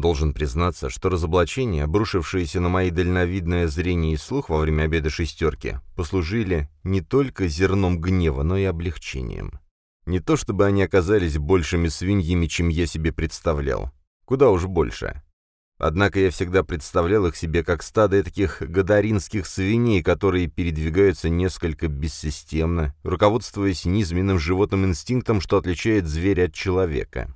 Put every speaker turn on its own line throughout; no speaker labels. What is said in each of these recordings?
Должен признаться, что разоблачения, обрушившиеся на мои дальновидное зрение и слух во время обеда шестерки, послужили не только зерном гнева, но и облегчением. Не то чтобы они оказались большими свиньями, чем я себе представлял. Куда уж больше. Однако я всегда представлял их себе как стадо таких гадаринских свиней, которые передвигаются несколько бессистемно, руководствуясь низменным животным инстинктом, что отличает зверя от человека.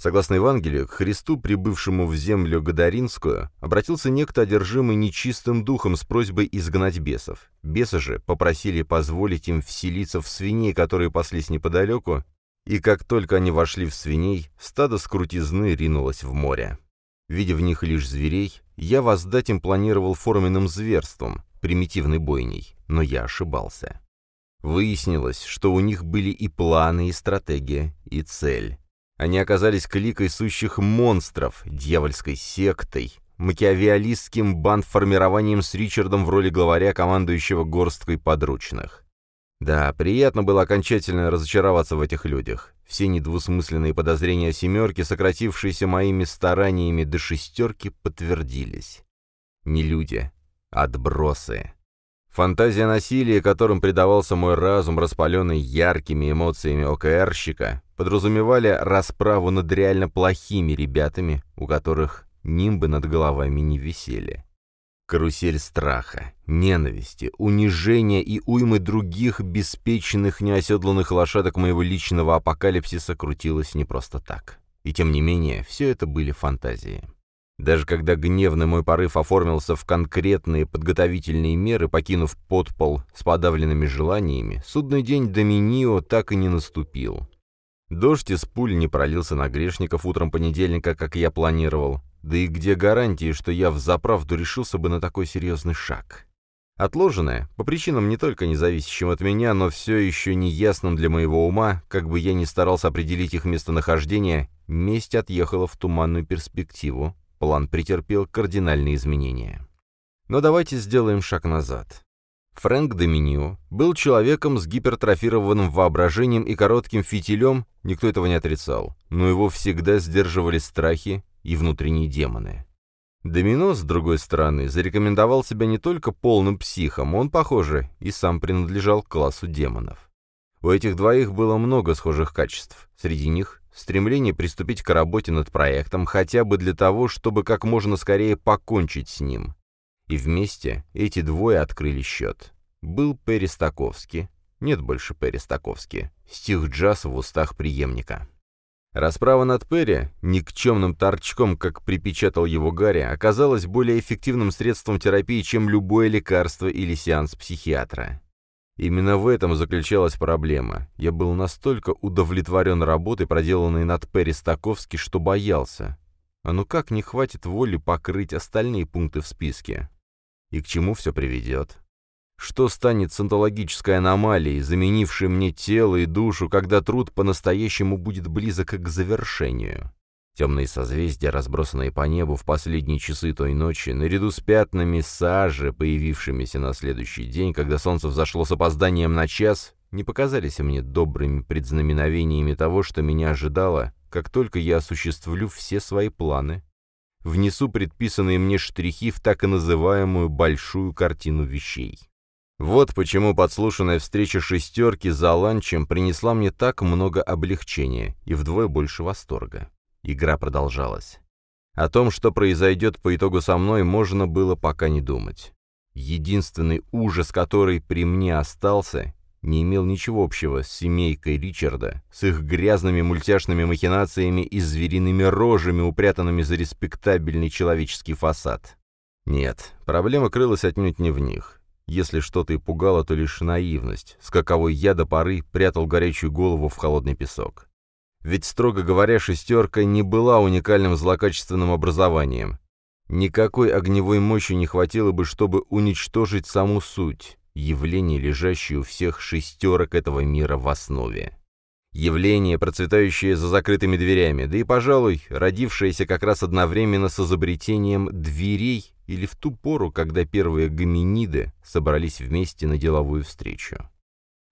Согласно Евангелию, к Христу, прибывшему в землю Гадаринскую, обратился некто одержимый нечистым духом с просьбой изгнать бесов. Бесы же попросили позволить им вселиться в свиней, которые паслись неподалеку, и как только они вошли в свиней, стадо скрутизны ринулось в море. Видя в них лишь зверей, я воздать им планировал форменным зверством, примитивной бойней, но я ошибался. Выяснилось, что у них были и планы, и стратегия, и цель. Они оказались кликой сущих монстров, дьявольской сектой, макиавиалистским бандформированием с Ричардом в роли главаря, командующего горсткой подручных. Да, приятно было окончательно разочароваться в этих людях. Все недвусмысленные подозрения «семерки», сократившиеся моими стараниями до шестерки, подтвердились. Не люди, а отбросы. Фантазия насилия, которым предавался мой разум, распаленный яркими эмоциями ОКРщика, подразумевали расправу над реально плохими ребятами, у которых нимбы над головами не висели. Карусель страха, ненависти, унижения и уймы других беспечных неоседланных лошадок моего личного апокалипсиса крутилась не просто так. И тем не менее, все это были фантазии. Даже когда гневный мой порыв оформился в конкретные подготовительные меры, покинув подпол с подавленными желаниями, судный день Доминио так и не наступил. Дождь из пуль не пролился на грешников утром понедельника, как я планировал. Да и где гарантии, что я взаправду решился бы на такой серьезный шаг? Отложенное, по причинам не только независящим от меня, но все еще неясным для моего ума, как бы я ни старался определить их местонахождение, месть отъехала в туманную перспективу, план претерпел кардинальные изменения. Но давайте сделаем шаг назад. Фрэнк Доминио был человеком с гипертрофированным воображением и коротким фитилем, никто этого не отрицал, но его всегда сдерживали страхи и внутренние демоны. Домино, с другой стороны, зарекомендовал себя не только полным психом, он, похоже, и сам принадлежал к классу демонов. У этих двоих было много схожих качеств. Среди них стремление приступить к работе над проектом хотя бы для того, чтобы как можно скорее покончить с ним. И вместе эти двое открыли счет. Был Перри Стаковский. Нет больше Перри Стаковский. Стих джаз в устах преемника. Расправа над Перри, никчемным торчком, как припечатал его Гарри, оказалась более эффективным средством терапии, чем любое лекарство или сеанс психиатра. Именно в этом заключалась проблема. Я был настолько удовлетворен работой, проделанной над Перри что боялся. А ну как не хватит воли покрыть остальные пункты в списке? И к чему все приведет? Что станет с онтологической аномалией, заменившей мне тело и душу, когда труд по-настоящему будет близок к завершению? Темные созвездия, разбросанные по небу в последние часы той ночи, наряду с пятнами сажи, появившимися на следующий день, когда солнце взошло с опозданием на час, не показались мне добрыми предзнаменовениями того, что меня ожидало, как только я осуществлю все свои планы внесу предписанные мне штрихи в так и называемую «большую картину вещей». Вот почему подслушанная встреча шестерки за ланчем принесла мне так много облегчения и вдвое больше восторга. Игра продолжалась. О том, что произойдет по итогу со мной, можно было пока не думать. Единственный ужас, который при мне остался, не имел ничего общего с семейкой Ричарда, с их грязными мультяшными махинациями и звериными рожами, упрятанными за респектабельный человеческий фасад. Нет, проблема крылась отнюдь не в них. Если что-то и пугало, то лишь наивность, с каковой я до поры прятал горячую голову в холодный песок. Ведь, строго говоря, «шестерка» не была уникальным злокачественным образованием. Никакой огневой мощи не хватило бы, чтобы уничтожить саму суть явление, лежащее у всех шестерок этого мира в основе. Явление, процветающее за закрытыми дверями, да и, пожалуй, родившееся как раз одновременно с изобретением дверей или в ту пору, когда первые гоминиды собрались вместе на деловую встречу.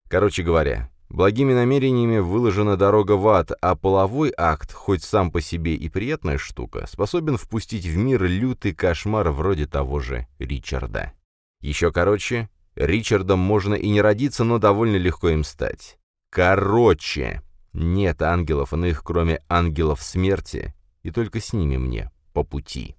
Короче говоря, Благими намерениями выложена дорога в ад, а половой акт, хоть сам по себе и приятная штука, способен впустить в мир лютый кошмар вроде того же Ричарда. Еще короче, Ричардом можно и не родиться, но довольно легко им стать. Короче, нет ангелов иных, кроме ангелов смерти, и только с ними мне по пути.